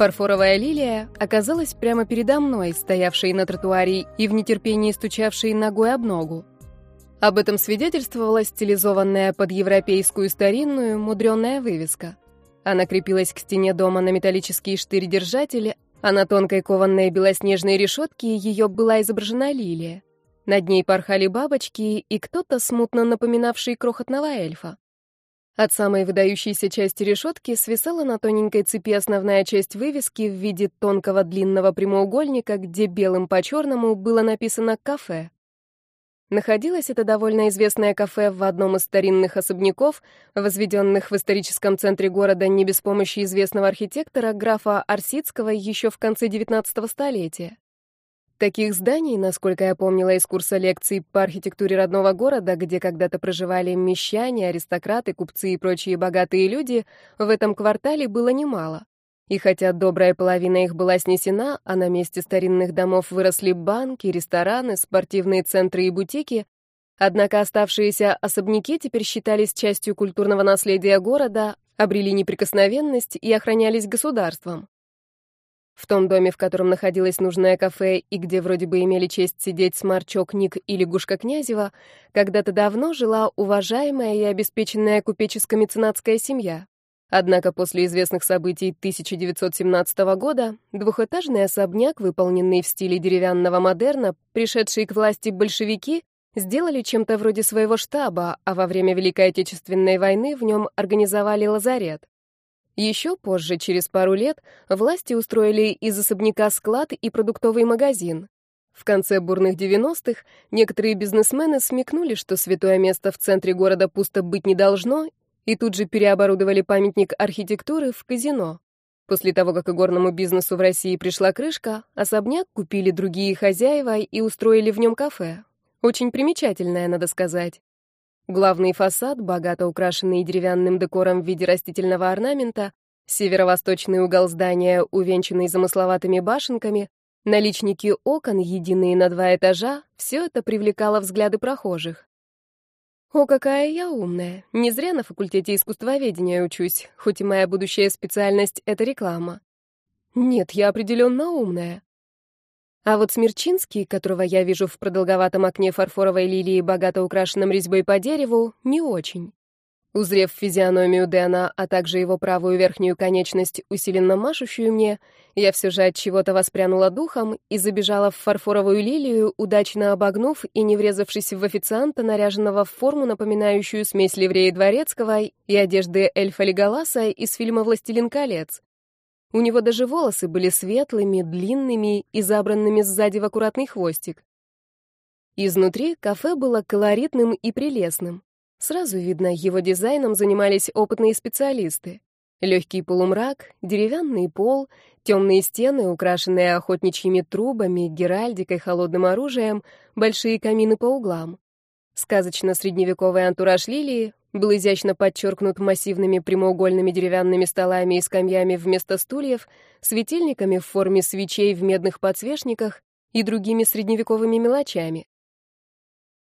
Фарфоровая лилия оказалась прямо передо мной, стоявшей на тротуаре и в нетерпении стучавшей ногой об ногу. Об этом свидетельствовала стилизованная под европейскую старинную мудрёная вывеска. Она крепилась к стене дома на металлические штырь-держатели, а на тонкой кованной белоснежной решетке ее была изображена лилия. Над ней порхали бабочки и кто-то, смутно напоминавший крохотного эльфа. От самой выдающейся части решетки свисала на тоненькой цепи основная часть вывески в виде тонкого длинного прямоугольника, где белым по черному было написано «кафе». Находилось это довольно известное кафе в одном из старинных особняков, возведенных в историческом центре города не без помощи известного архитектора графа Арсидского еще в конце XIX столетия. Таких зданий, насколько я помнила из курса лекций по архитектуре родного города, где когда-то проживали мещане, аристократы, купцы и прочие богатые люди, в этом квартале было немало. И хотя добрая половина их была снесена, а на месте старинных домов выросли банки, рестораны, спортивные центры и бутики, однако оставшиеся особняки теперь считались частью культурного наследия города, обрели неприкосновенность и охранялись государством. В том доме, в котором находилось нужное кафе и где вроде бы имели честь сидеть Сморчок Ник и лягушка Князева, когда-то давно жила уважаемая и обеспеченная купеческо-меценатская семья. Однако после известных событий 1917 года двухэтажный особняк, выполненный в стиле деревянного модерна, пришедшие к власти большевики, сделали чем-то вроде своего штаба, а во время Великой Отечественной войны в нем организовали лазарет. Еще позже, через пару лет, власти устроили из особняка склад и продуктовый магазин. В конце бурных 90-х некоторые бизнесмены смекнули, что святое место в центре города пусто быть не должно, и тут же переоборудовали памятник архитектуры в казино. После того, как игорному бизнесу в России пришла крышка, особняк купили другие хозяева и устроили в нем кафе. Очень примечательное, надо сказать. Главный фасад, богато украшенный деревянным декором в виде растительного орнамента, северо-восточный угол здания, увенчанный замысловатыми башенками, наличники окон, единые на два этажа, все это привлекало взгляды прохожих. О, какая я умная. Не зря на факультете искусствоведения учусь, хоть и моя будущая специальность — это реклама. Нет, я определенно умная. А вот Смерчинский, которого я вижу в продолговатом окне фарфоровой лилии, богато украшенном резьбой по дереву, не очень. Узрев физиономию Дэна, а также его правую верхнюю конечность, усиленно машущую мне, я все же от чего-то воспрянула духом и забежала в фарфоровую лилию, удачно обогнув и не врезавшись в официанта, наряженного в форму, напоминающую смесь ливрея дворецкого и одежды эльфа Леголаса из фильма «Властелин колец». У него даже волосы были светлыми, длинными и забранными сзади в аккуратный хвостик. Изнутри кафе было колоритным и прелестным. Сразу видно, его дизайном занимались опытные специалисты. Легкий полумрак, деревянный пол, темные стены, украшенные охотничьими трубами, геральдикой, холодным оружием, большие камины по углам. Сказочно-средневековый антураж лилии был изящно подчеркнут массивными прямоугольными деревянными столами и скамьями вместо стульев, светильниками в форме свечей в медных подсвечниках и другими средневековыми мелочами.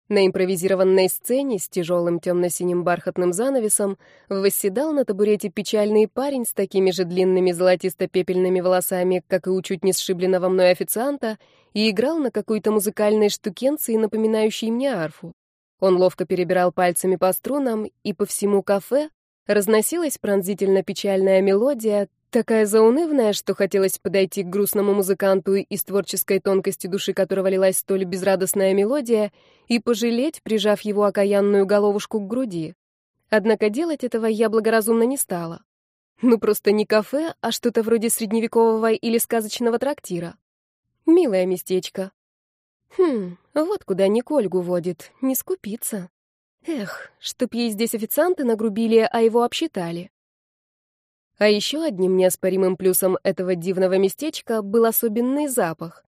На импровизированной сцене с тяжелым темно-синим бархатным занавесом восседал на табурете печальный парень с такими же длинными золотисто-пепельными волосами, как и у чуть не сшибленного мной официанта, и играл на какой-то музыкальной штукенции, напоминающей мне арфу. Он ловко перебирал пальцами по струнам, и по всему кафе разносилась пронзительно-печальная мелодия, такая заунывная, что хотелось подойти к грустному музыканту из творческой тонкости души которого лилась столь безрадостная мелодия, и пожалеть, прижав его окаянную головушку к груди. Однако делать этого я благоразумно не стала. Ну просто не кафе, а что-то вроде средневекового или сказочного трактира. Милое местечко. Хм, вот куда Никольгу водит, не скупиться. Эх, чтоб ей здесь официанты нагрубили, а его обсчитали. А еще одним неоспоримым плюсом этого дивного местечка был особенный запах.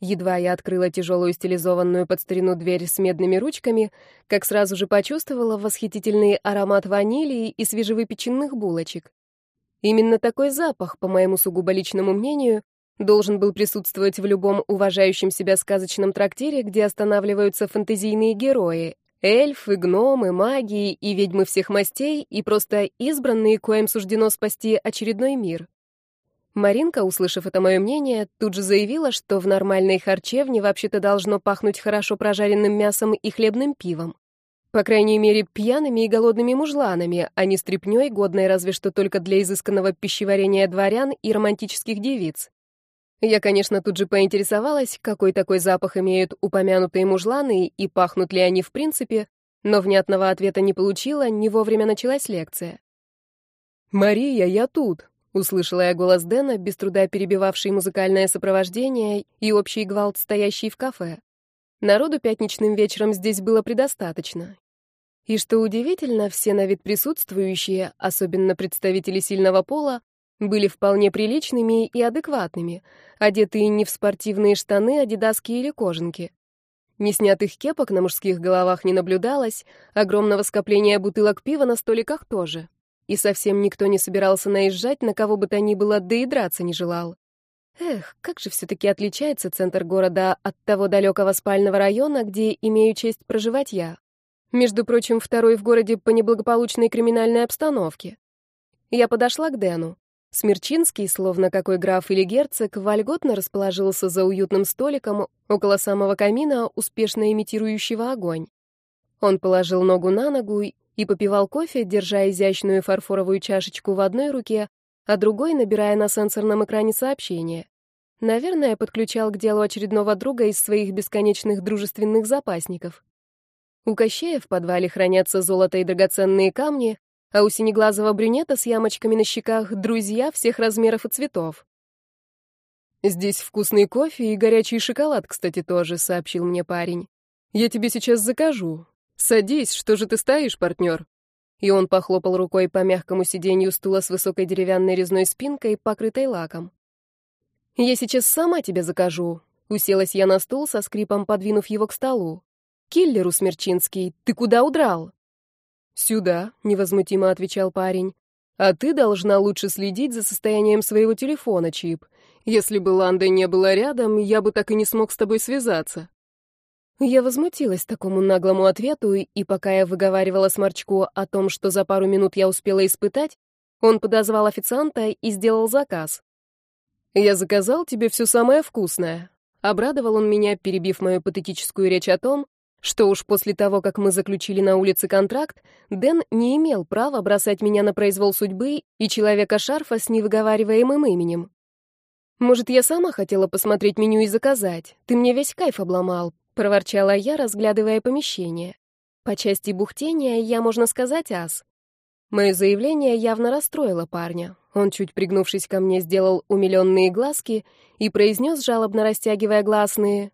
Едва я открыла тяжелую стилизованную под старину дверь с медными ручками, как сразу же почувствовала восхитительный аромат ванили и свежевыпеченных булочек. Именно такой запах, по моему сугубо личному мнению, должен был присутствовать в любом уважающем себя сказочном трактире, где останавливаются фэнтезийные герои, эльфы, гномы, маги и ведьмы всех мастей, и просто избранные, коим суждено спасти очередной мир. Маринка, услышав это мое мнение, тут же заявила, что в нормальной харчевне вообще-то должно пахнуть хорошо прожаренным мясом и хлебным пивом. По крайней мере, пьяными и голодными мужланами, а не стряпнёй, годной разве что только для изысканного пищеварения дворян и романтических девиц. Я, конечно, тут же поинтересовалась, какой такой запах имеют упомянутые мужланы и пахнут ли они в принципе, но внятного ответа не получила, не вовремя началась лекция. «Мария, я тут!» — услышала я голос Дэна, без труда перебивавший музыкальное сопровождение и общий гвалт, стоящий в кафе. Народу пятничным вечером здесь было предостаточно. И что удивительно, все на вид присутствующие, особенно представители сильного пола, были вполне приличными и адекватными, одетые не в спортивные штаны, адидаски или кожанки. Неснятых кепок на мужских головах не наблюдалось, огромного скопления бутылок пива на столиках тоже. И совсем никто не собирался наезжать, на кого бы то ни было, да и драться не желал. Эх, как же все-таки отличается центр города от того далекого спального района, где имею честь проживать я. Между прочим, второй в городе по неблагополучной криминальной обстановке. Я подошла к Дэну. Смерчинский, словно какой граф или герцог, вольготно расположился за уютным столиком около самого камина, успешно имитирующего огонь. Он положил ногу на ногу и попивал кофе, держа изящную фарфоровую чашечку в одной руке, а другой набирая на сенсорном экране сообщение. Наверное, подключал к делу очередного друга из своих бесконечных дружественных запасников. У Кощея в подвале хранятся золото и драгоценные камни, а у синеглазого брюнета с ямочками на щеках друзья всех размеров и цветов. «Здесь вкусный кофе и горячий шоколад, кстати, тоже», — сообщил мне парень. «Я тебе сейчас закажу. Садись, что же ты стоишь, партнер?» И он похлопал рукой по мягкому сиденью стула с высокой деревянной резной спинкой, покрытой лаком. «Я сейчас сама тебе закажу», — уселась я на стул со скрипом, подвинув его к столу. «Киллеру, Смерчинский, ты куда удрал?» «Сюда», — невозмутимо отвечал парень. «А ты должна лучше следить за состоянием своего телефона, Чип. Если бы Ланды не было рядом, я бы так и не смог с тобой связаться». Я возмутилась такому наглому ответу, и пока я выговаривала Сморчку о том, что за пару минут я успела испытать, он подозвал официанта и сделал заказ. «Я заказал тебе все самое вкусное», — обрадовал он меня, перебив мою патетическую речь о том, что уж после того, как мы заключили на улице контракт, Дэн не имел права бросать меня на произвол судьбы и человека-шарфа с невыговариваемым именем. «Может, я сама хотела посмотреть меню и заказать? Ты мне весь кайф обломал», — проворчала я, разглядывая помещение. По части бухтения я, можно сказать, ас. Мое заявление явно расстроило парня. Он, чуть пригнувшись ко мне, сделал умиленные глазки и произнес, жалобно растягивая гласные,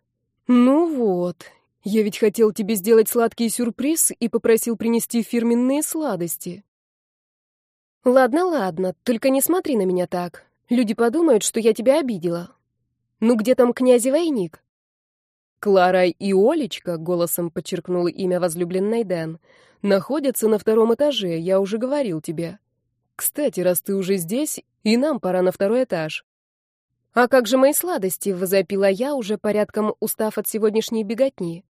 «Ну вот, я ведь хотел тебе сделать сладкий сюрприз и попросил принести фирменные сладости. Ладно, ладно, только не смотри на меня так. Люди подумают, что я тебя обидела. Ну где там князь Войник? Клара и Олечка, голосом подчеркнула имя возлюбленной Дэн, находятся на втором этаже, я уже говорил тебе. Кстати, раз ты уже здесь, и нам пора на второй этаж. «А как же мои сладости?» — возопила я, уже порядком устав от сегодняшней беготни.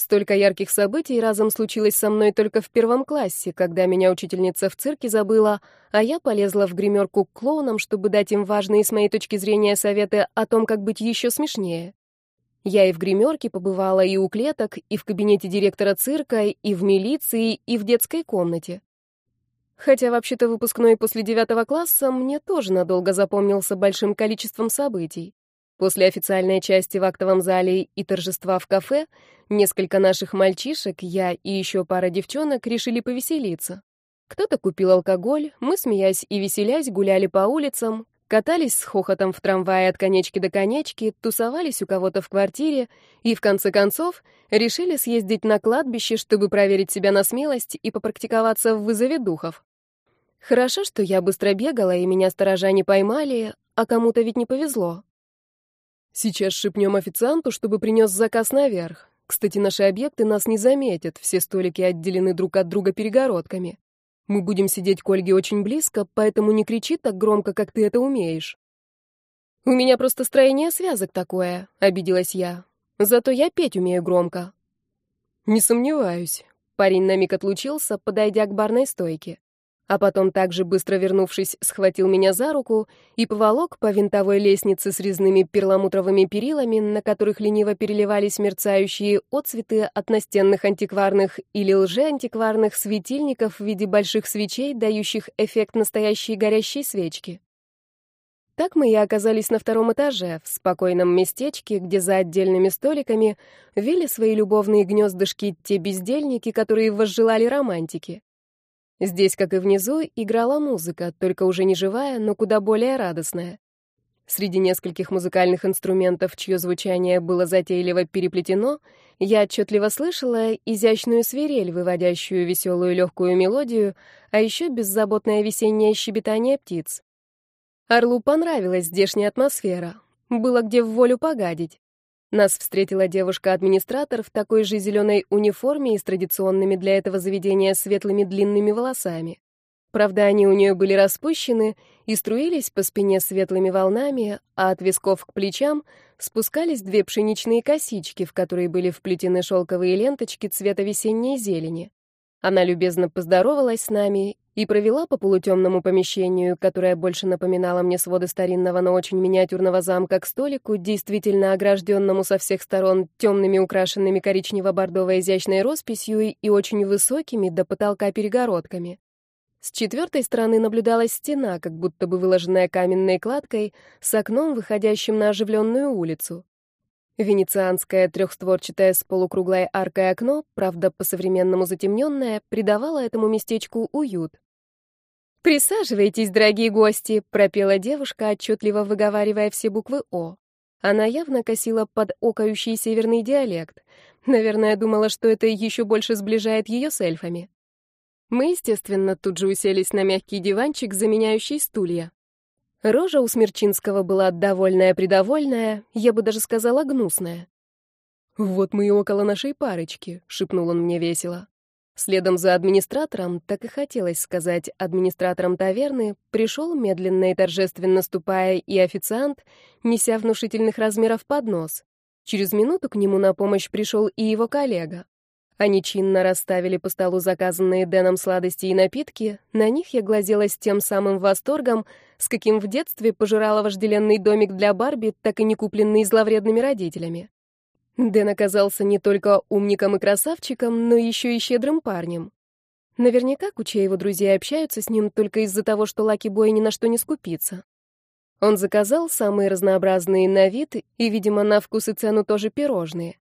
Столько ярких событий разом случилось со мной только в первом классе, когда меня учительница в цирке забыла, а я полезла в гримерку к клоунам, чтобы дать им важные с моей точки зрения советы о том, как быть еще смешнее. Я и в гримерке побывала, и у клеток, и в кабинете директора цирка, и в милиции, и в детской комнате. Хотя вообще-то выпускной после девятого класса мне тоже надолго запомнился большим количеством событий. После официальной части в актовом зале и торжества в кафе несколько наших мальчишек, я и еще пара девчонок решили повеселиться. Кто-то купил алкоголь, мы, смеясь и веселясь, гуляли по улицам, катались с хохотом в трамвае от конечки до конечки, тусовались у кого-то в квартире и, в конце концов, решили съездить на кладбище, чтобы проверить себя на смелость и попрактиковаться в вызове духов. Хорошо, что я быстро бегала, и меня сторожа не поймали, а кому-то ведь не повезло. Сейчас шепнем официанту, чтобы принес заказ наверх. Кстати, наши объекты нас не заметят, все столики отделены друг от друга перегородками. Мы будем сидеть к Ольге очень близко, поэтому не кричи так громко, как ты это умеешь. У меня просто строение связок такое, обиделась я. Зато я петь умею громко. Не сомневаюсь. Парень на миг отлучился, подойдя к барной стойке. А потом также быстро вернувшись, схватил меня за руку и поволок по винтовой лестнице с резными перламутровыми перилами, на которых лениво переливались мерцающие отцветы от настенных антикварных или лжеантикварных светильников в виде больших свечей, дающих эффект настоящей горящей свечки. Так мы и оказались на втором этаже, в спокойном местечке, где за отдельными столиками вели свои любовные гнездышки те бездельники, которые возжелали романтики. Здесь, как и внизу, играла музыка, только уже не живая, но куда более радостная. Среди нескольких музыкальных инструментов, чье звучание было затейливо переплетено, я отчетливо слышала изящную свирель, выводящую веселую легкую мелодию, а еще беззаботное весеннее щебетание птиц. Орлу понравилась здешняя атмосфера. Было где в волю погадить. Нас встретила девушка-администратор в такой же зеленой униформе и с традиционными для этого заведения светлыми длинными волосами. Правда, они у нее были распущены и струились по спине светлыми волнами, а от висков к плечам спускались две пшеничные косички, в которые были вплетены шелковые ленточки цвета весенней зелени. Она любезно поздоровалась с нами и провела по полутемному помещению, которое больше напоминало мне своды старинного, но очень миниатюрного замка к столику, действительно огражденному со всех сторон темными, украшенными коричнево-бордовой изящной росписью и очень высокими до потолка перегородками. С четвертой стороны наблюдалась стена, как будто бы выложенная каменной кладкой, с окном, выходящим на оживленную улицу. Венецианское трехстворчатое с полукруглой аркой окно, правда, по-современному затемненное, придавало этому местечку уют. «Присаживайтесь, дорогие гости», — пропела девушка, отчетливо выговаривая все буквы «О». Она явно косила под окающий северный диалект. Наверное, думала, что это еще больше сближает ее с эльфами. Мы, естественно, тут же уселись на мягкий диванчик, заменяющий стулья. Рожа у Смерчинского была довольная-предовольная, я бы даже сказала гнусная. «Вот мы и около нашей парочки», — шепнул он мне весело. Следом за администратором, так и хотелось сказать, администратором таверны, пришел, медленно и торжественно ступая, и официант, неся внушительных размеров поднос. Через минуту к нему на помощь пришел и его коллега. Они чинно расставили по столу заказанные Дэном сладости и напитки, на них я глазела с тем самым восторгом, с каким в детстве пожирала вожделенный домик для Барби, так и не купленный зловредными родителями. Дэн оказался не только умником и красавчиком, но еще и щедрым парнем. Наверняка Куча его друзья общаются с ним только из-за того, что Лаки Бой ни на что не скупится. Он заказал самые разнообразные на вид и, видимо, на вкус и цену тоже пирожные.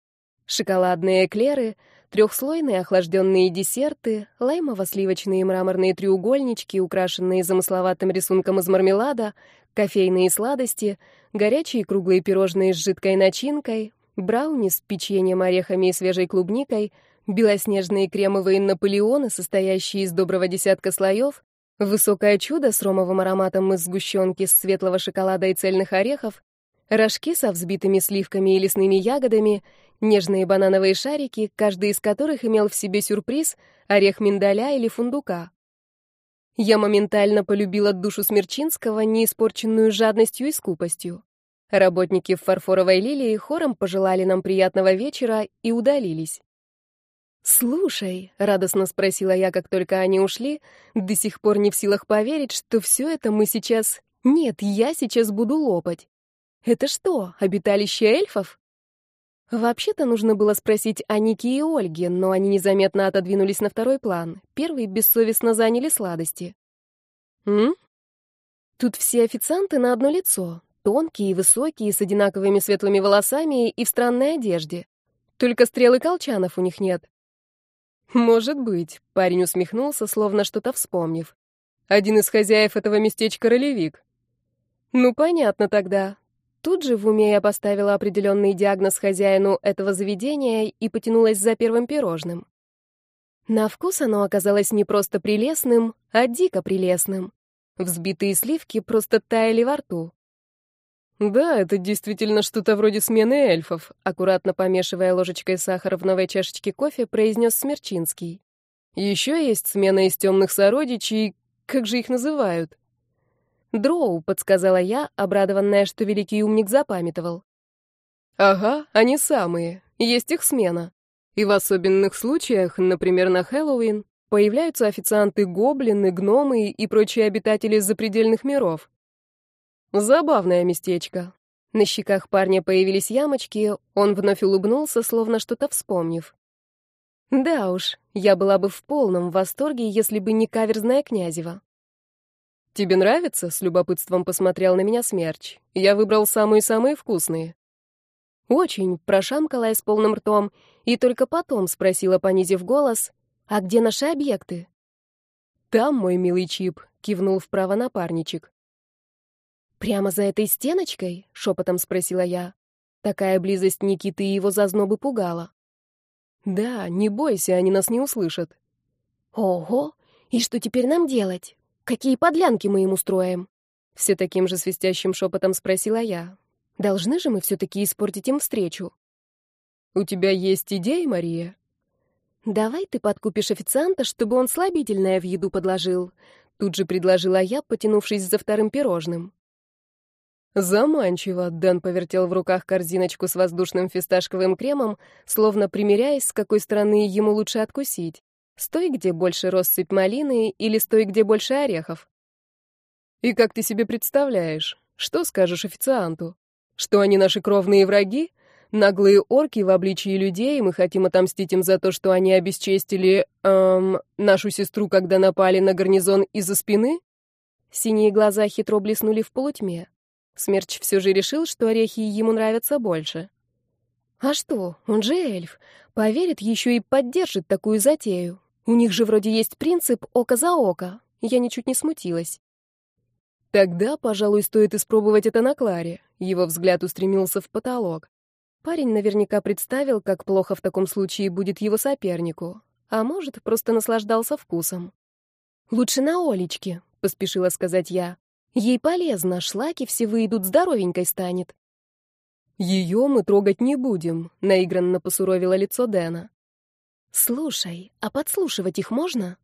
Шоколадные эклеры, трехслойные охлажденные десерты, лаймово-сливочные мраморные треугольнички, украшенные замысловатым рисунком из мармелада, кофейные сладости, горячие круглые пирожные с жидкой начинкой, брауни с печеньем, орехами и свежей клубникой, белоснежные кремовые наполеоны, состоящие из доброго десятка слоев, высокое чудо с ромовым ароматом из сгущенки с светлого шоколада и цельных орехов, рожки со взбитыми сливками и лесными ягодами, нежные банановые шарики, каждый из которых имел в себе сюрприз — орех миндаля или фундука. Я моментально полюбила душу Смерчинского, не испорченную жадностью и скупостью. Работники в фарфоровой лилии хором пожелали нам приятного вечера и удалились. «Слушай», — радостно спросила я, как только они ушли, до сих пор не в силах поверить, что все это мы сейчас... Нет, я сейчас буду лопать. Это что, обиталище эльфов? Вообще-то нужно было спросить о Нике и Ольге, но они незаметно отодвинулись на второй план. Первые бессовестно заняли сладости. «М? Тут все официанты на одно лицо. Тонкие и высокие, с одинаковыми светлыми волосами и в странной одежде. Только стрелы колчанов у них нет. Может быть, парень усмехнулся, словно что-то вспомнив. Один из хозяев этого местечка ролевик. Ну, понятно тогда. Тут же в уме я поставила определенный диагноз хозяину этого заведения и потянулась за первым пирожным. На вкус оно оказалось не просто прелестным, а дико прелестным. Взбитые сливки просто таяли во рту. «Да, это действительно что-то вроде смены эльфов», аккуратно помешивая ложечкой сахар в новой чашечке кофе, произнес Смерчинский. «Еще есть смена из темных сородичей, как же их называют?» «Дроу», — подсказала я, обрадованная, что великий умник запамятовал. «Ага, они самые. Есть их смена. И в особенных случаях, например, на Хэллоуин, появляются официанты-гоблины, гномы и прочие обитатели запредельных миров. Забавное местечко. На щеках парня появились ямочки, он вновь улыбнулся, словно что-то вспомнив. Да уж, я была бы в полном восторге, если бы не каверзная Князева. «Тебе нравится?» — с любопытством посмотрел на меня Смерч. «Я выбрал самые-самые вкусные». «Очень», — прошамкала я с полным ртом, и только потом спросила, понизив голос, «А где наши объекты?» «Там, мой милый Чип», — кивнул вправо напарничек. «Прямо за этой стеночкой?» — шепотом спросила я. Такая близость Никиты и его зазнобы пугала. «Да, не бойся, они нас не услышат». «Ого! И что теперь нам делать? Какие подлянки мы им устроим?» Все таким же свистящим шепотом спросила я. «Должны же мы все-таки испортить им встречу?» «У тебя есть идеи, Мария?» «Давай ты подкупишь официанта, чтобы он слабительное в еду подложил», тут же предложила я, потянувшись за вторым пирожным. Заманчиво. Дэн повертел в руках корзиночку с воздушным фисташковым кремом, словно примеряясь, с какой стороны ему лучше откусить. Стой, где больше россыпь малины, или стой, где больше орехов. И как ты себе представляешь? Что скажешь официанту? Что они наши кровные враги? Наглые орки в обличии людей, мы хотим отомстить им за то, что они обесчестили, эм, нашу сестру, когда напали на гарнизон из-за спины? Синие глаза хитро блеснули в полутьме. Смерч все же решил, что орехи ему нравятся больше. А что, он же эльф. Поверит еще и поддержит такую затею. У них же вроде есть принцип око за око. Я ничуть не смутилась. Тогда, пожалуй, стоит испробовать это на Кларе. Его взгляд устремился в потолок. Парень наверняка представил, как плохо в таком случае будет его сопернику. А может, просто наслаждался вкусом. «Лучше на Олечке», — поспешила сказать я. Ей полезно, шлаки все выйдут, здоровенькой станет. Ее мы трогать не будем, наигранно посуровило лицо Дэна. Слушай, а подслушивать их можно?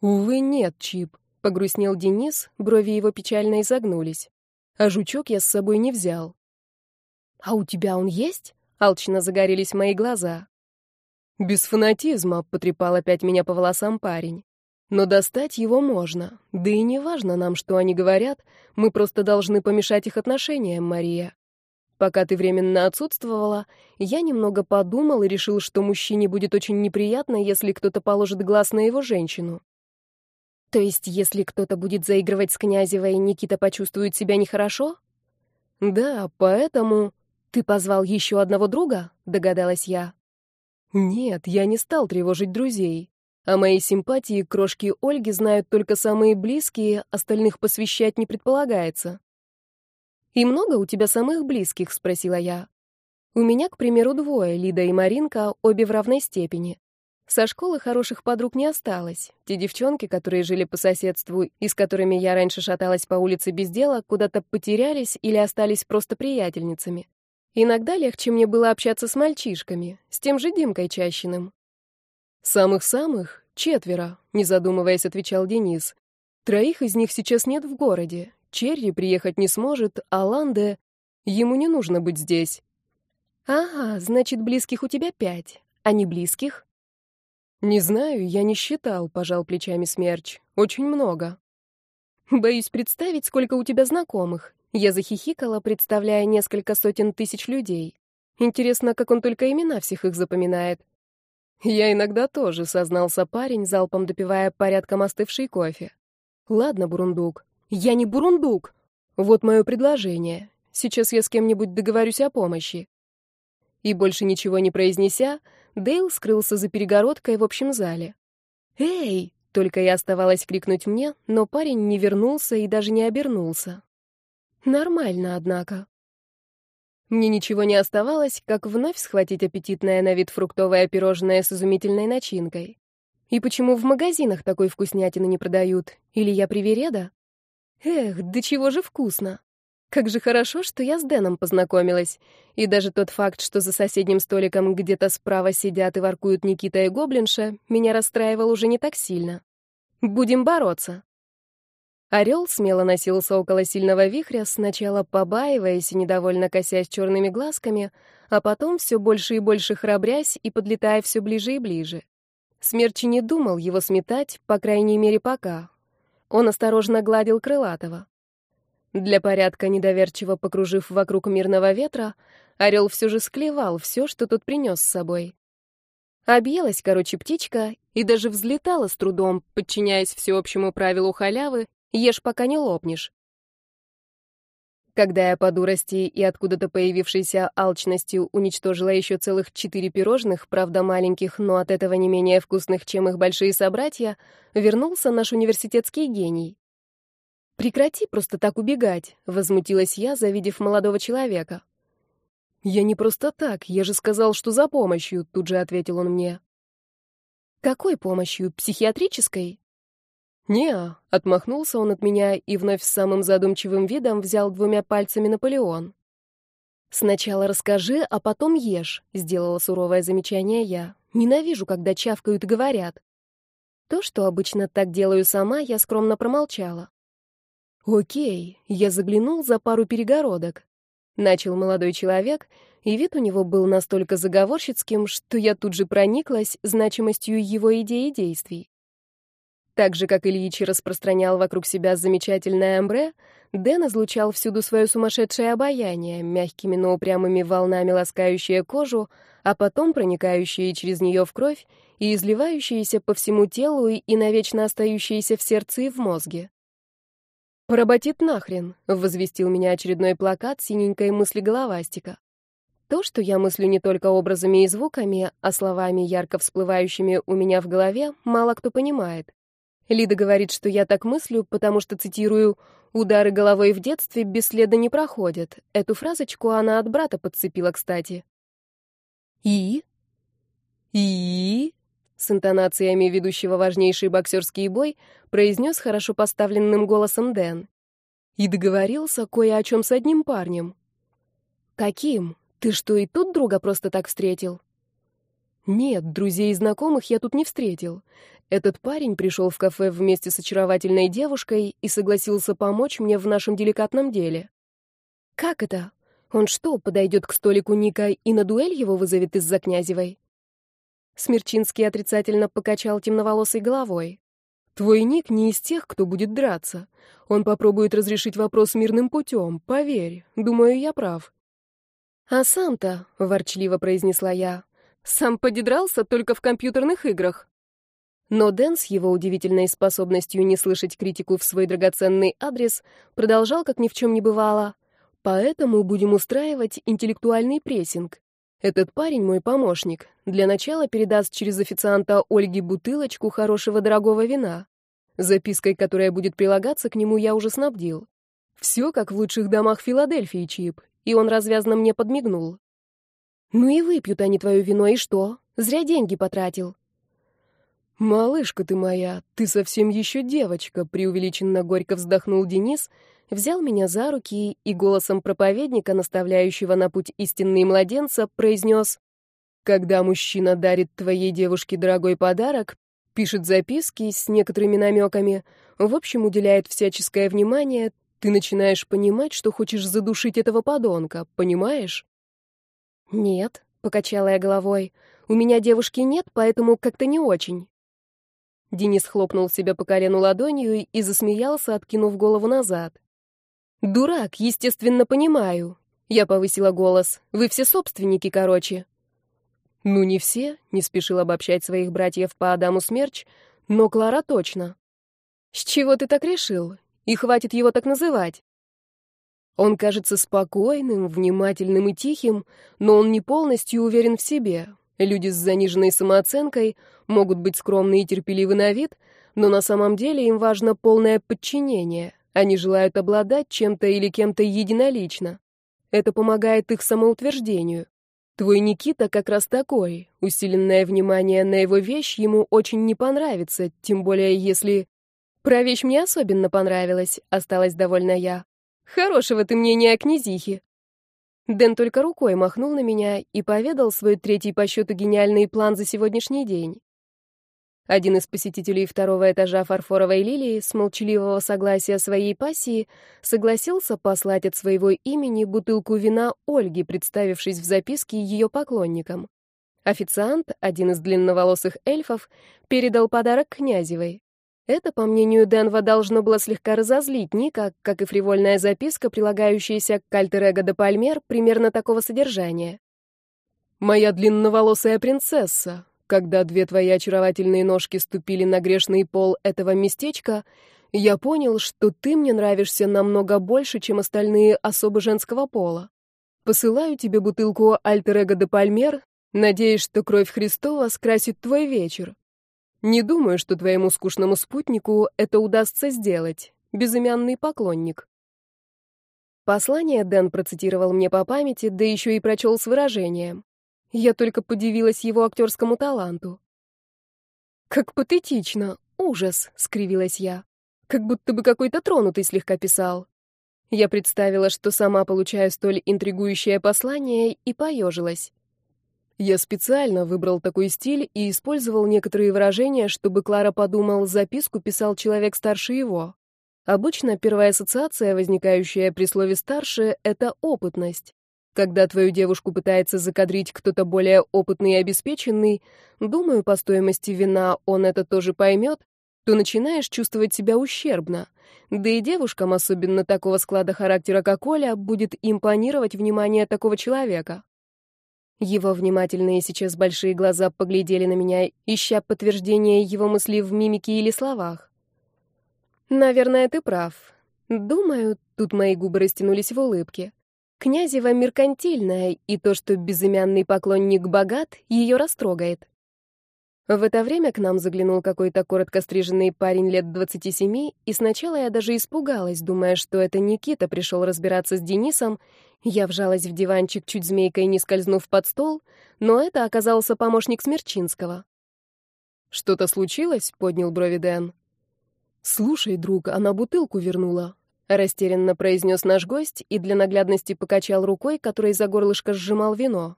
Увы, нет, Чип, погрустнел Денис, брови его печально изогнулись. А жучок я с собой не взял. А у тебя он есть? Алчно загорелись мои глаза. Без фанатизма, потрепал опять меня по волосам парень. Но достать его можно. Да и не важно нам, что они говорят, мы просто должны помешать их отношениям, Мария. Пока ты временно отсутствовала, я немного подумал и решил, что мужчине будет очень неприятно, если кто-то положит глаз на его женщину. То есть, если кто-то будет заигрывать с Князевой, Никита почувствует себя нехорошо? Да, поэтому... Ты позвал еще одного друга? Догадалась я. Нет, я не стал тревожить друзей. О моей симпатии крошки Ольги знают только самые близкие, остальных посвящать не предполагается. «И много у тебя самых близких?» — спросила я. «У меня, к примеру, двое, Лида и Маринка, обе в равной степени. Со школы хороших подруг не осталось. Те девчонки, которые жили по соседству и с которыми я раньше шаталась по улице без дела, куда-то потерялись или остались просто приятельницами. Иногда легче мне было общаться с мальчишками, с тем же Димкой Чащиным. «Самых-самых? Четверо», — не задумываясь, отвечал Денис. «Троих из них сейчас нет в городе. Черри приехать не сможет, а Ланде... Ему не нужно быть здесь». «Ага, значит, близких у тебя пять. А не близких?» «Не знаю, я не считал», — пожал плечами Смерч. «Очень много». «Боюсь представить, сколько у тебя знакомых». Я захихикала, представляя несколько сотен тысяч людей. Интересно, как он только имена всех их запоминает. Я иногда тоже, сознался парень, залпом допивая порядком остывший кофе. Ладно, бурундук. Я не бурундук. Вот мое предложение. Сейчас я с кем-нибудь договорюсь о помощи. И больше ничего не произнеся, Дейл скрылся за перегородкой в общем зале. «Эй!» — только и оставалось крикнуть мне, но парень не вернулся и даже не обернулся. Нормально, однако. Мне ничего не оставалось, как вновь схватить аппетитное на вид фруктовое пирожное с изумительной начинкой. И почему в магазинах такой вкуснятины не продают? Или я привереда? Эх, да чего же вкусно! Как же хорошо, что я с Дэном познакомилась. И даже тот факт, что за соседним столиком где-то справа сидят и воркуют Никита и Гоблинша, меня расстраивал уже не так сильно. Будем бороться. Орел смело носился около сильного вихря, сначала побаиваясь и недовольно косясь черными глазками, а потом все больше и больше храбрясь и подлетая все ближе и ближе. Смерчи не думал его сметать, по крайней мере, пока. Он осторожно гладил крылатого. Для порядка, недоверчиво покружив вокруг мирного ветра, орел все же склевал все, что тот принес с собой. Объелась, короче, птичка и даже взлетала с трудом, подчиняясь всеобщему правилу халявы «ешь, пока не лопнешь». Когда я по дурости и откуда-то появившейся алчностью уничтожила еще целых четыре пирожных, правда маленьких, но от этого не менее вкусных, чем их большие собратья, вернулся наш университетский гений. «Прекрати просто так убегать», — возмутилась я, завидев молодого человека. «Я не просто так, я же сказал, что за помощью», — тут же ответил он мне. «Какой помощью? Психиатрической?» «Не-а», отмахнулся он от меня и вновь с самым задумчивым видом взял двумя пальцами Наполеон. «Сначала расскажи, а потом ешь», — сделала суровое замечание я. «Ненавижу, когда чавкают и говорят». То, что обычно так делаю сама, я скромно промолчала. «Окей», — я заглянул за пару перегородок. Начал молодой человек, и вид у него был настолько заговорщицким, что я тут же прониклась значимостью его идей и действий. Так же, как Ильич распространял вокруг себя замечательное амбре, Дэн излучал всюду свое сумасшедшее обаяние, мягкими, но упрямыми волнами ласкающее кожу, а потом проникающие через нее в кровь и изливающиеся по всему телу и навечно остающиеся в сердце и в мозге. «Поработит нахрен», — возвестил меня очередной плакат синенькой мысли головастика. То, что я мыслю не только образами и звуками, а словами, ярко всплывающими у меня в голове, мало кто понимает. Лида говорит, что я так мыслю, потому что, цитирую, «удары головой в детстве бесследно не проходят». Эту фразочку она от брата подцепила, кстати. «И?» «И?» С интонациями ведущего важнейший боксерский бой произнес хорошо поставленным голосом Дэн. И договорился кое о чем с одним парнем. «Каким? Ты что, и тут друга просто так встретил?» «Нет, друзей и знакомых я тут не встретил. Этот парень пришел в кафе вместе с очаровательной девушкой и согласился помочь мне в нашем деликатном деле. Как это? Он что, подойдет к столику Ника и на дуэль его вызовет из-за Князевой? Смерчинский отрицательно покачал темноволосой головой. Твой Ник не из тех, кто будет драться. Он попробует разрешить вопрос мирным путем, поверь. Думаю, я прав. А сам-то, ворчливо произнесла я, сам подидрался только в компьютерных играх. Но Дэн с его удивительной способностью не слышать критику в свой драгоценный адрес продолжал, как ни в чем не бывало. Поэтому будем устраивать интеллектуальный прессинг. Этот парень мой помощник. Для начала передаст через официанта Ольге бутылочку хорошего дорогого вина. Запиской, которая будет прилагаться к нему, я уже снабдил. Все как в лучших домах Филадельфии, Чип. И он развязно мне подмигнул. Ну и выпьют они твое вино, и что? Зря деньги потратил. «Малышка ты моя, ты совсем еще девочка», — преувеличенно горько вздохнул Денис, взял меня за руки и голосом проповедника, наставляющего на путь истинный младенца, произнес «Когда мужчина дарит твоей девушке дорогой подарок, пишет записки с некоторыми намеками, в общем, уделяет всяческое внимание, ты начинаешь понимать, что хочешь задушить этого подонка, понимаешь?» «Нет», — покачала я головой, — «у меня девушки нет, поэтому как-то не очень». Денис хлопнул себя по колену ладонью и засмеялся, откинув голову назад. «Дурак, естественно, понимаю». Я повысила голос. «Вы все собственники, короче». «Ну, не все», — не спешил обобщать своих братьев по Адаму Смерч, «но Клара точно». «С чего ты так решил? И хватит его так называть». Он кажется спокойным, внимательным и тихим, но он не полностью уверен в себе. Люди с заниженной самооценкой могут быть скромны и терпеливы на вид, но на самом деле им важно полное подчинение. Они желают обладать чем-то или кем-то единолично. Это помогает их самоутверждению. Твой Никита как раз такой. Усиленное внимание на его вещь ему очень не понравится, тем более если... Про вещь мне особенно понравилась, осталась довольна я. Хорошего ты мнения о князихе. Дэн только рукой махнул на меня и поведал свой третий по счету гениальный план за сегодняшний день. Один из посетителей второго этажа фарфоровой лилии с молчаливого согласия своей пассии согласился послать от своего имени бутылку вина Ольге, представившись в записке ее поклонникам. Официант, один из длинноволосых эльфов, передал подарок князевой. Это, по мнению Денва, должно было слегка разозлить Ника, как и фривольная записка, прилагающаяся к альтер-эго де Пальмер, примерно такого содержания. «Моя длинноволосая принцесса, когда две твои очаровательные ножки ступили на грешный пол этого местечка, я понял, что ты мне нравишься намного больше, чем остальные особы женского пола. Посылаю тебе бутылку альтер-эго де Пальмер, надеясь, что кровь Христова скрасит твой вечер. Не думаю, что твоему скучному спутнику это удастся сделать. Безымянный поклонник. Послание Дэн процитировал мне по памяти, да еще и прочел с выражением. Я только подивилась его актерскому таланту. «Как патетично! Ужас!» — скривилась я. «Как будто бы какой-то тронутый слегка писал». Я представила, что сама получаю столь интригующее послание, и поежилась. Я специально выбрал такой стиль и использовал некоторые выражения, чтобы Клара подумал, записку писал человек старше его. Обычно первая ассоциация, возникающая при слове «старше», — это опытность. Когда твою девушку пытается закадрить кто-то более опытный и обеспеченный, думаю, по стоимости вина он это тоже поймет, то начинаешь чувствовать себя ущербно. Да и девушкам, особенно такого склада характера, как Оля, будет импонировать внимание такого человека. Его внимательные сейчас большие глаза поглядели на меня, ища подтверждение его мыслей в мимике или словах. «Наверное, ты прав. Думаю, тут мои губы растянулись в улыбке. Князева меркантильная, и то, что безымянный поклонник богат, ее растрогает. В это время к нам заглянул какой-то коротко стриженный парень лет 27, и сначала я даже испугалась, думая, что это Никита пришел разбираться с Денисом. Я вжалась в диванчик, чуть змейкой не скользнув под стол, но это оказался помощник Смерчинского. «Что-то случилось?» — поднял брови Дэн. «Слушай, друг, она бутылку вернула», — растерянно произнес наш гость и для наглядности покачал рукой, которой за горлышко сжимал вино.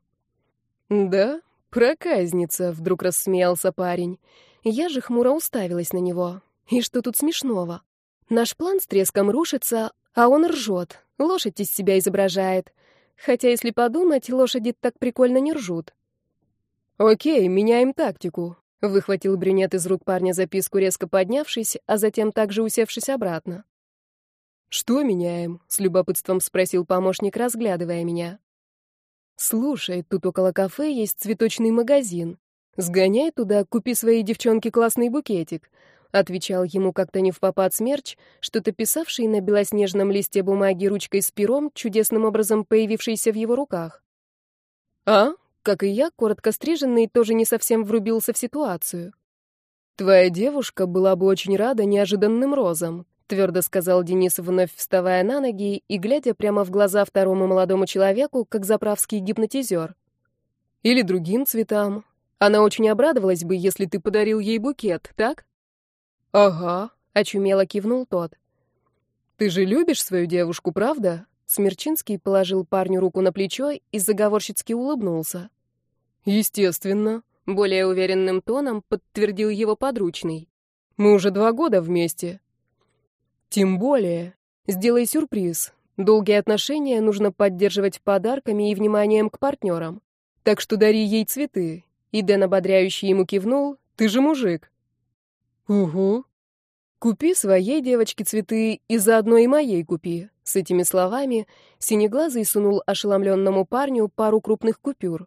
«Да? «Проказница», — вдруг рассмеялся парень. Я же хмуро уставилась на него. И что тут смешного? Наш план с треском рушится, а он ржет, лошадь из себя изображает. Хотя, если подумать, лошади так прикольно не ржут. «Окей, меняем тактику», — выхватил брюнет из рук парня записку, резко поднявшись, а затем также усевшись обратно. «Что меняем?» — с любопытством спросил помощник, разглядывая меня. «Слушай, тут около кафе есть цветочный магазин. Сгоняй туда, купи своей девчонке классный букетик», — отвечал ему как-то не в попад смерч, что-то писавший на белоснежном листе бумаги ручкой с пером, чудесным образом появившийся в его руках. «А?» Как и я, коротко стриженный, тоже не совсем врубился в ситуацию. «Твоя девушка была бы очень рада неожиданным розам твердо сказал Денис, вновь вставая на ноги и глядя прямо в глаза второму молодому человеку, как заправский гипнотизер. Или другим цветам. Она очень обрадовалась бы, если ты подарил ей букет, так? Ага, очумело кивнул тот. Ты же любишь свою девушку, правда? Смерчинский положил парню руку на плечо и заговорщицки улыбнулся. Естественно, более уверенным тоном подтвердил его подручный. Мы уже два года вместе. Тем более, сделай сюрприз. Долгие отношения нужно поддерживать подарками и вниманием к партнерам. Так что дари ей цветы. И Дэн ободряюще ему кивнул. Ты же мужик. Угу. Купи своей девочке цветы и заодно и моей купи. С этими словами Синеглазый сунул ошеломленному парню пару крупных купюр.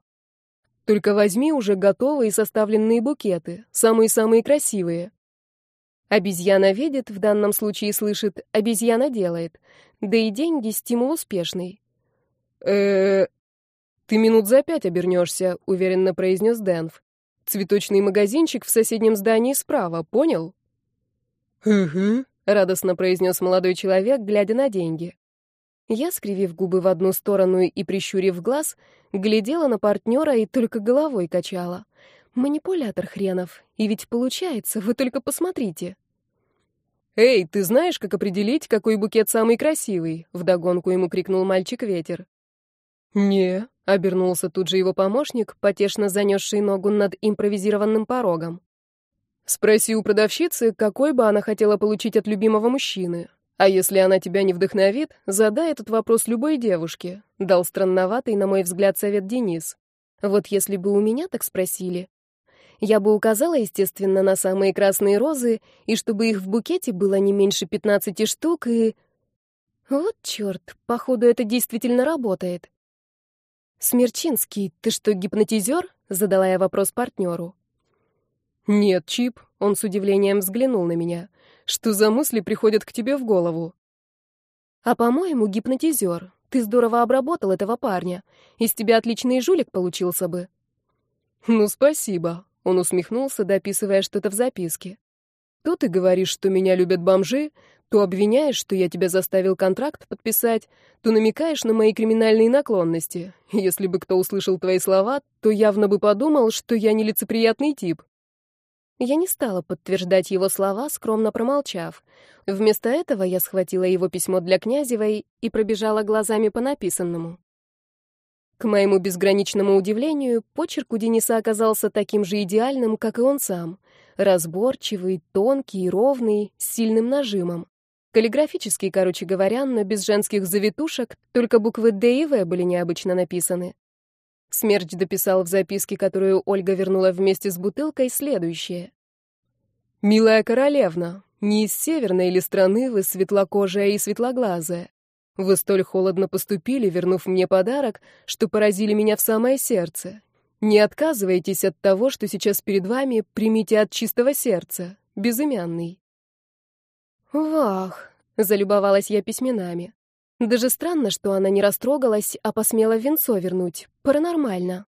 Только возьми уже готовые составленные букеты, самые-самые красивые. Обезьяна видит, в данном случае слышит, обезьяна делает. Да и деньги — стимул успешный. э Ты минут за пять обернешься», — уверенно произнес Дэнф. «Цветочный магазинчик в соседнем здании справа, понял?» «Угу», — радостно произнес молодой человек, глядя на деньги. Я, скривив губы в одну сторону и прищурив глаз, глядела на партнера и только головой качала. Манипулятор хренов. И ведь получается, вы только посмотрите. «Эй, ты знаешь, как определить, какой букет самый красивый?» — вдогонку ему крикнул мальчик-ветер. «Не», — обернулся тут же его помощник, потешно занесший ногу над импровизированным порогом. «Спроси у продавщицы, какой бы она хотела получить от любимого мужчины. А если она тебя не вдохновит, задай этот вопрос любой девушке», — дал странноватый, на мой взгляд, совет Денис. Вот если бы у меня так спросили, я бы указала, естественно, на самые красные розы, и чтобы их в букете было не меньше 15 штук, и... Вот черт, походу, это действительно работает. «Смерчинский, ты что, гипнотизер?» — задала я вопрос партнеру. «Нет, Чип», — он с удивлением взглянул на меня. «Что за мысли приходят к тебе в голову?» «А, по-моему, гипнотизер. Ты здорово обработал этого парня. Из тебя отличный жулик получился бы». «Ну, спасибо», он усмехнулся, дописывая что-то в записке. То ты говоришь, что меня любят бомжи, то обвиняешь, что я тебя заставил контракт подписать, то намекаешь на мои криминальные наклонности. Если бы кто услышал твои слова, то явно бы подумал, что я нелицеприятный тип. Я не стала подтверждать его слова, скромно промолчав. Вместо этого я схватила его письмо для Князевой и пробежала глазами по написанному. К моему безграничному удивлению, почерк у Дениса оказался таким же идеальным, как и он сам. Разборчивый, тонкий, ровный, с сильным нажимом. Каллиграфический, короче говоря, но без женских завитушек, только буквы «Д» и «В» были необычно написаны. Смерч дописал в записке, которую Ольга вернула вместе с бутылкой, следующее. «Милая королевна, не из северной ли страны вы светлокожая и светлоглазая? Вы столь холодно поступили, вернув мне подарок, что поразили меня в самое сердце. Не отказывайтесь от того, что сейчас перед вами, примите от чистого сердца, безымянный. Вах, залюбовалась я письменами. Даже странно, что она не растрогалась, а посмела венцо вернуть. Паранормально.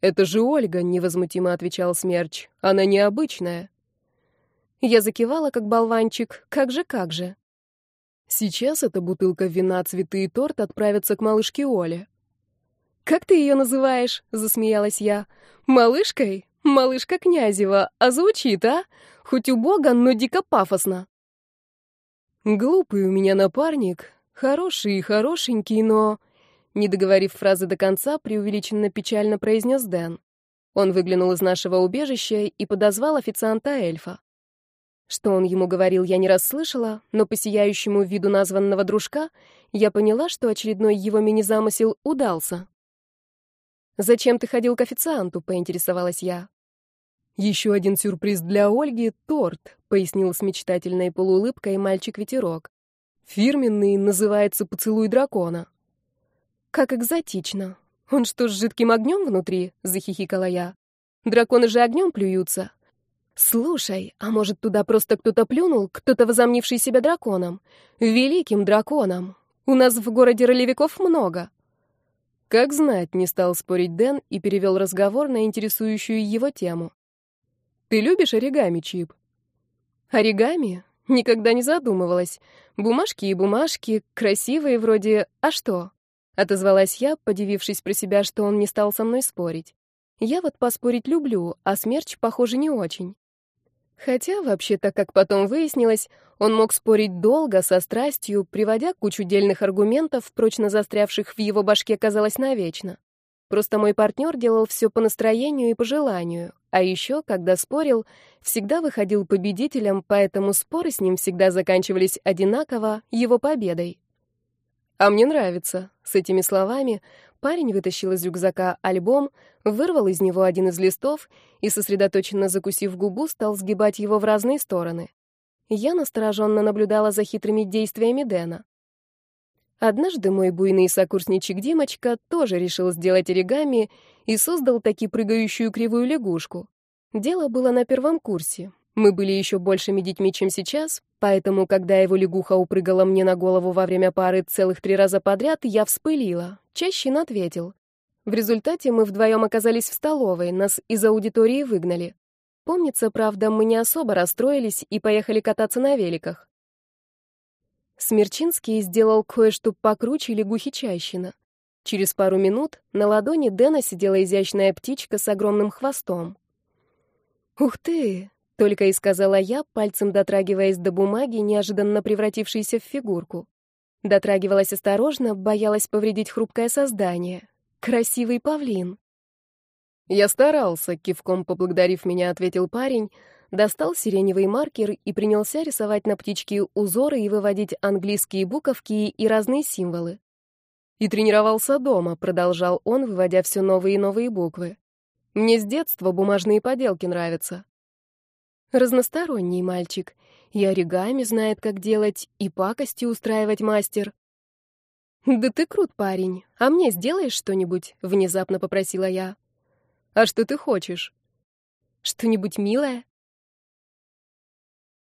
«Это же Ольга», — невозмутимо отвечал Смерч. «Она необычная». Я закивала, как болванчик. Как же, как же. Сейчас эта бутылка вина, цветы и торт отправятся к малышке Оле. «Как ты ее называешь?» — засмеялась я. «Малышкой? Малышка Князева. А звучит, а? Хоть убого, но дико пафосно». «Глупый у меня напарник. Хороший и хорошенький, но...» Не договорив фразы до конца, преувеличенно печально произнес Дэн. Он выглянул из нашего убежища и подозвал официанта-эльфа. Что он ему говорил, я не расслышала, но по сияющему виду названного дружка я поняла, что очередной его мини-замысел удался. «Зачем ты ходил к официанту?» — поинтересовалась я. «Еще один сюрприз для Ольги — торт», — пояснил с мечтательной полуулыбкой мальчик-ветерок. «Фирменный, называется «Поцелуй дракона». «Как экзотично. Он что, с жидким огнем внутри?» — захихикала я. «Драконы же огнем плюются. Слушай, а может, туда просто кто-то плюнул, кто-то возомнивший себя драконом? Великим драконом. У нас в городе ролевиков много. Как знать, не стал спорить Дэн и перевел разговор на интересующую его тему. Ты любишь оригами, Чип? Оригами? Никогда не задумывалась. Бумажки и бумажки, красивые вроде, а что? Отозвалась я, подивившись про себя, что он не стал со мной спорить. Я вот поспорить люблю, а смерч, похоже, не очень. Хотя, вообще-то, как потом выяснилось, он мог спорить долго, со страстью, приводя кучу дельных аргументов, прочно застрявших в его башке, казалось, навечно. Просто мой партнер делал все по настроению и по желанию, а еще, когда спорил, всегда выходил победителем, поэтому споры с ним всегда заканчивались одинаково, его победой. «А мне нравится», — с этими словами Парень вытащил из рюкзака альбом, вырвал из него один из листов и, сосредоточенно закусив губу, стал сгибать его в разные стороны. Я настороженно наблюдала за хитрыми действиями Дэна. Однажды мой буйный сокурсничек Димочка тоже решил сделать оригами и создал таки прыгающую кривую лягушку. Дело было на первом курсе. Мы были еще большими детьми, чем сейчас, поэтому, когда его лягуха упрыгала мне на голову во время пары целых три раза подряд, я вспылила. Чащин ответил. В результате мы вдвоем оказались в столовой, нас из аудитории выгнали. Помнится, правда, мы не особо расстроились и поехали кататься на великах. Смерчинский сделал кое-что покруче лягухи Чащина. Через пару минут на ладони Дэна сидела изящная птичка с огромным хвостом. «Ух ты! Только и сказала я, пальцем дотрагиваясь до бумаги, неожиданно превратившейся в фигурку. Дотрагивалась осторожно, боялась повредить хрупкое создание. Красивый павлин. «Я старался», — кивком поблагодарив меня, ответил парень, достал сиреневый маркер и принялся рисовать на птичке узоры и выводить английские буковки и разные символы. И тренировался дома, продолжал он, выводя все новые и новые буквы. Мне с детства бумажные поделки нравятся. Разносторонний мальчик. И оригами знает, как делать, и пакости устраивать мастер. «Да ты крут, парень. А мне сделаешь что-нибудь?» — внезапно попросила я. «А что ты хочешь?» «Что-нибудь милое?»